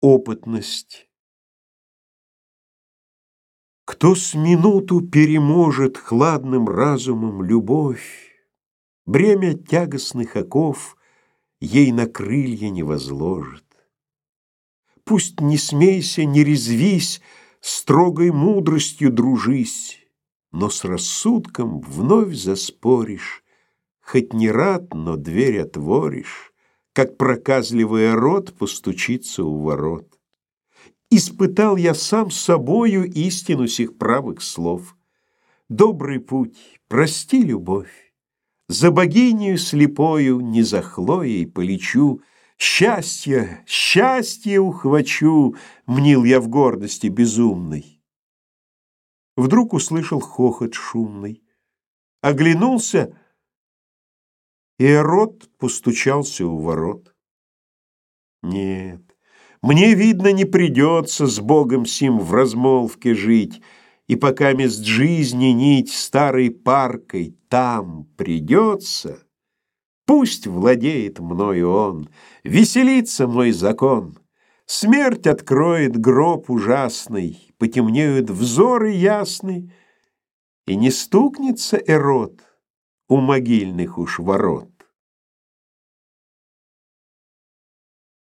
Опытность. Кто с минуту переможет хладным разумом любовь, Бремя тягостных оков ей на крылья не возложит. Пусть не смейся, не резвись, строгой мудростью дружись, Но с рассудком вновь заспоришь, Хоть не рад, но дверь отворишь, Как проказливый рот постучится у ворот. Испытал я сам собою истину сих правых слов. Добрый путь, прости, любовь, За богинею слепою не за Хлоей полечу, Счастье, счастье ухвачу, мнил я в гордости безумной. Вдруг услышал хохот шумный. Оглянулся, и Эрот постучался у ворот. Нет, мне, видно, не придется с Богом сим в размолвке жить, и пока мест жизни нить старой паркой там придется, пусть владеет мною он, веселится мой закон. Смерть откроет гроб ужасный, потемнеют взоры ясны, и не стукнется Эрот у могильных уж ворот.